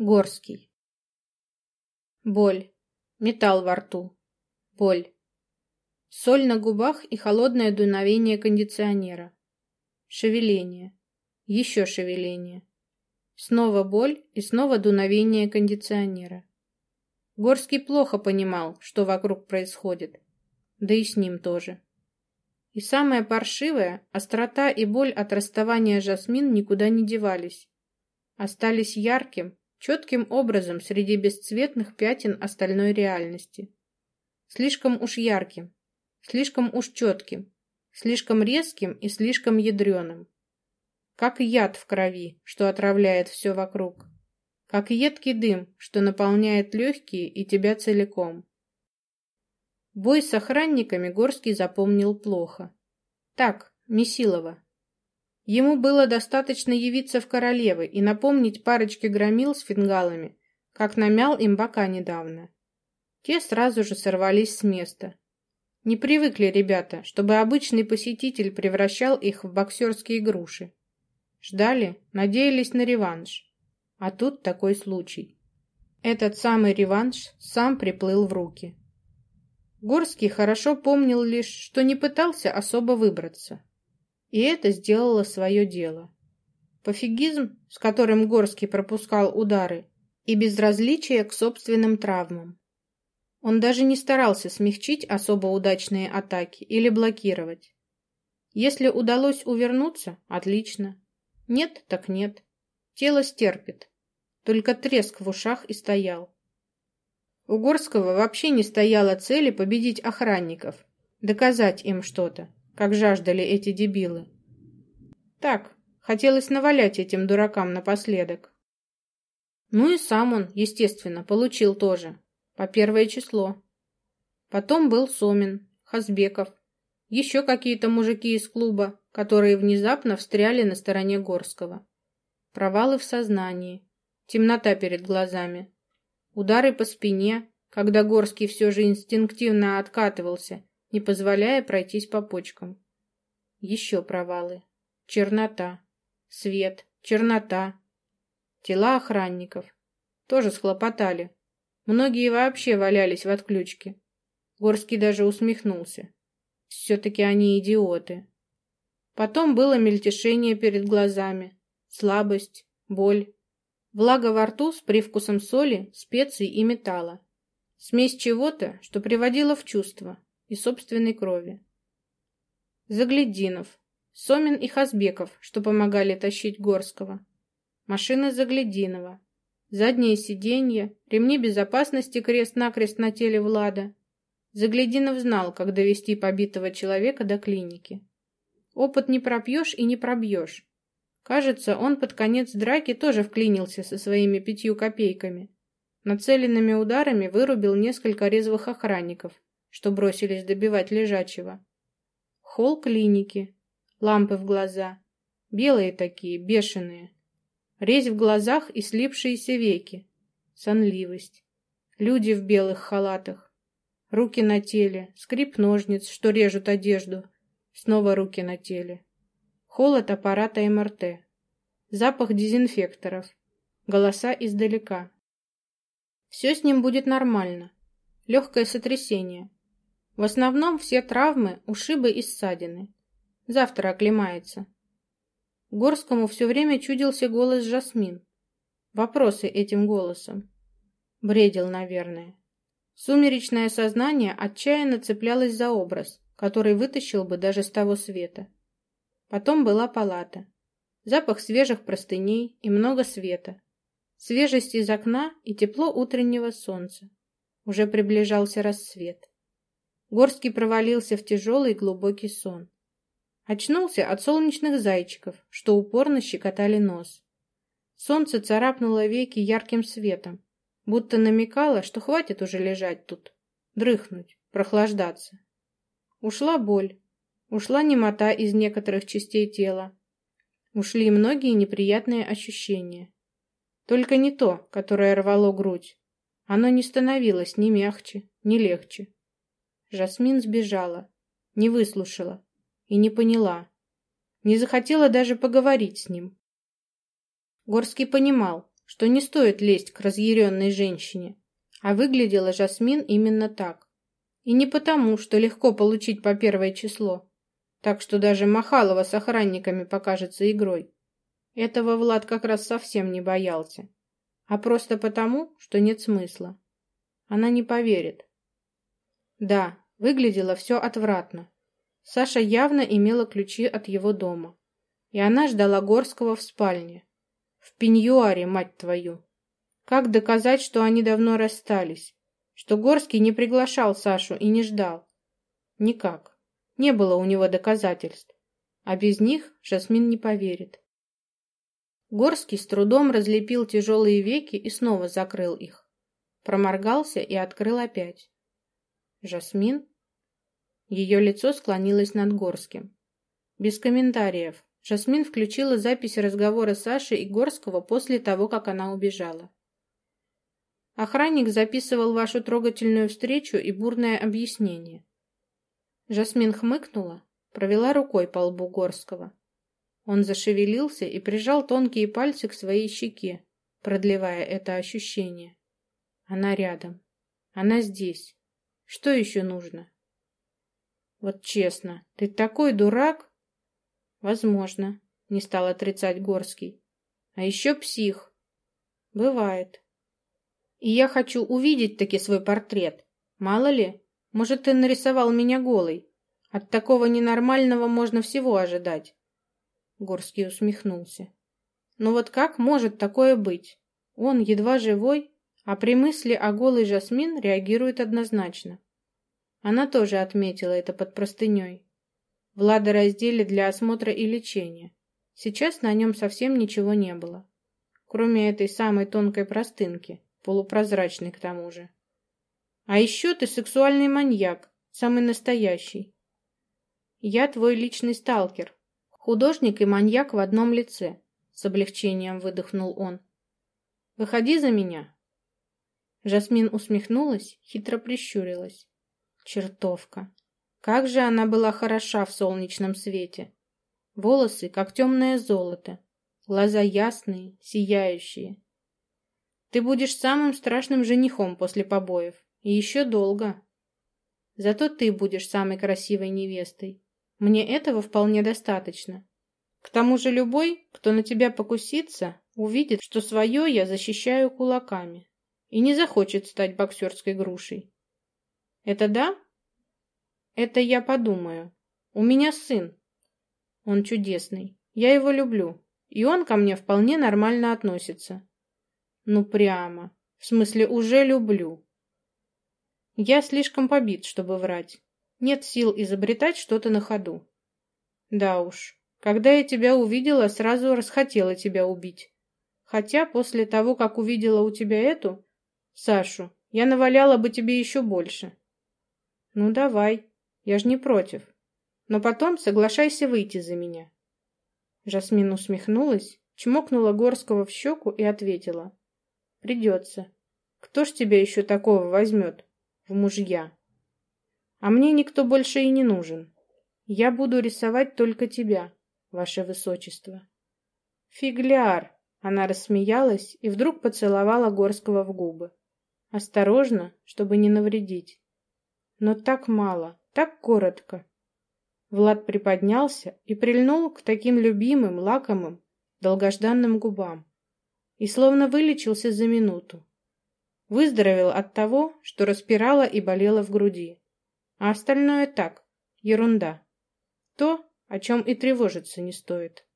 Горский. Боль. Металл во рту. Боль. Соль на губах и холодное дуновение кондиционера. Шевеление. Еще шевеление. Снова боль и снова дуновение кондиционера. Горский плохо понимал, что вокруг происходит. Да и с ним тоже. И самое паршивое, острота и боль от расставания Жасмин никуда не девались. Остались ярким, четким образом среди бесцветных пятен остальной реальности. Слишком уж ярким, слишком уж четким, слишком резким и слишком ядреным. Как яд в крови, что отравляет все вокруг. Как едкий дым, что наполняет легкие и тебя целиком. Бой с охранниками Горский запомнил плохо. Так, Месилова, Ему было достаточно явиться в королевы и напомнить парочке громил с фингалами, как намял им бока недавно. Те сразу же сорвались с места. Не привыкли ребята, чтобы обычный посетитель превращал их в боксерские груши. Ждали, надеялись на реванш. А тут такой случай. Этот самый реванш сам приплыл в руки. Горский хорошо помнил лишь, что не пытался особо выбраться. И это сделало свое дело. Пофигизм, с которым Горский пропускал удары, и безразличие к собственным травмам. Он даже не старался смягчить особо удачные атаки или блокировать. Если удалось увернуться, отлично. Нет, так нет. Тело стерпит. Только треск в ушах и стоял. У Горского вообще не стояло цели победить охранников, доказать им что-то как жаждали эти дебилы. Так, хотелось навалять этим дуракам напоследок. Ну и сам он, естественно, получил тоже, по первое число. Потом был Сомин, Хазбеков, еще какие-то мужики из клуба, которые внезапно встряли на стороне Горского. Провалы в сознании, темнота перед глазами, удары по спине, когда Горский все же инстинктивно откатывался не позволяя пройтись по почкам. Еще провалы. Чернота. Свет. Чернота. Тела охранников. Тоже схлопотали. Многие вообще валялись в отключке. Горский даже усмехнулся. Все-таки они идиоты. Потом было мельтешение перед глазами, слабость, боль, влага во рту с привкусом соли, специй и металла. Смесь чего-то, что приводило в чувство, и собственной крови. Заглядинов, Сомин и Хазбеков, что помогали тащить Горского. Машина Заглядинова, заднее сиденье, ремни безопасности крест-накрест на теле Влада. Заглядинов знал, как довести побитого человека до клиники. Опыт не пропьешь и не пробьешь. Кажется, он под конец драки тоже вклинился со своими пятью копейками. Нацеленными ударами вырубил несколько резвых охранников, что бросились добивать лежачего. Холл клиники, лампы в глаза, белые такие, бешеные, резь в глазах и слипшиеся веки, сонливость, люди в белых халатах, руки на теле, скрип ножниц, что режут одежду, снова руки на теле, холод аппарата МРТ, запах дезинфекторов, голоса издалека. Все с ним будет нормально. Легкое сотрясение. В основном все травмы, ушибы и ссадины. Завтра оклемается. Горскому все время чудился голос Жасмин. Вопросы этим голосом. Бредил, наверное. Сумеречное сознание отчаянно цеплялось за образ, который вытащил бы даже с того света. Потом была палата. Запах свежих простыней и много света. Свежесть из окна и тепло утреннего солнца. Уже приближался рассвет. Горский провалился в тяжелый глубокий сон. Очнулся от солнечных зайчиков, что упорно щекотали нос. Солнце царапнуло веки ярким светом, будто намекало, что хватит уже лежать тут, дрыхнуть, прохлаждаться. Ушла боль, ушла немота из некоторых частей тела, ушли многие неприятные ощущения. Только не то, которое рвало грудь. Оно не становилось ни мягче, ни легче. Жасмин сбежала, не выслушала и не поняла. Не захотела даже поговорить с ним. Горский понимал, что не стоит лезть к разъяренной женщине, а выглядела Жасмин именно так. И не потому, что легко получить по первое число, так что даже Махалова с охранниками покажется игрой. Этого Влад как раз совсем не боялся, а просто потому, что нет смысла. Она не поверит. Да, выглядело все отвратно. Саша явно имела ключи от его дома, и она ждала Горского в спальне. В пеньюаре, мать твою. Как доказать, что они давно расстались? Что Горский не приглашал Сашу и не ждал? Никак. Не было у него доказательств. А без них Жасмин не поверит. Горский с трудом разлепил тяжелые веки и снова закрыл их. Проморгался и открыл опять. Жасмин? Ее лицо склонилось над Горским. Без комментариев. Жасмин включила запись разговора Саши и Горского после того, как она убежала. Охранник записывал вашу трогательную встречу и бурное объяснение. Жасмин хмыкнула, провела рукой по лбу Горского. Он зашевелился и прижал тонкие пальцы к своей щеке, продлевая это ощущение. Она рядом. Она здесь. Что еще нужно? Вот честно, ты такой дурак, Возможно, не стал отрицать Горский. А еще псих. Бывает. И я хочу увидеть таки свой портрет. Мало ли, может, ты нарисовал меня голой. От такого ненормального можно всего ожидать. Горский усмехнулся. Но вот как может такое быть? Он едва живой, а при мысли о голой Жасмин реагирует однозначно. Она тоже отметила это под простыней. Влада раздели для осмотра и лечения. Сейчас на нем совсем ничего не было. Кроме этой самой тонкой простынки, полупрозрачной к тому же. А еще ты сексуальный маньяк, самый настоящий. Я твой личный сталкер, художник и маньяк в одном лице, с облегчением выдохнул он. Выходи за меня. Жасмин усмехнулась, хитро прищурилась. Чертовка. Как же она была хороша в солнечном свете. Волосы, как темное золото, глаза ясные, сияющие. Ты будешь самым страшным женихом после побоев, и еще долго. Зато ты будешь самой красивой невестой. Мне этого вполне достаточно. К тому же любой, кто на тебя покусится, увидит, что свое я защищаю кулаками и не захочет стать боксерской грушей. Это да это я подумаю. У меня сын. Он чудесный. Я его люблю. И он ко мне вполне нормально относится. Ну прямо. В смысле, уже люблю. Я слишком побит, чтобы врать. Нет сил изобретать что-то на ходу. Да уж. Когда я тебя увидела, сразу расхотела тебя убить. Хотя после того, как увидела у тебя эту, Сашу, я наваляла бы тебе еще больше. Ну давай, я ж не против. Но потом соглашайся выйти за меня. Жасмин усмехнулась, чмокнула Горского в щеку и ответила. Придется. Кто ж тебя еще такого возьмет? В мужья. А мне никто больше и не нужен. Я буду рисовать только тебя, ваше высочество. Фигляр! Она рассмеялась и вдруг поцеловала Горского в губы. Осторожно, чтобы не навредить. Но так мало. Так коротко. Влад приподнялся и прильнул к таким любимым, лакомым, долгожданным губам. И словно вылечился за минуту. Выздоровел от того, что распирало и болело в груди. А остальное так, ерунда. То, о чем и тревожиться не стоит.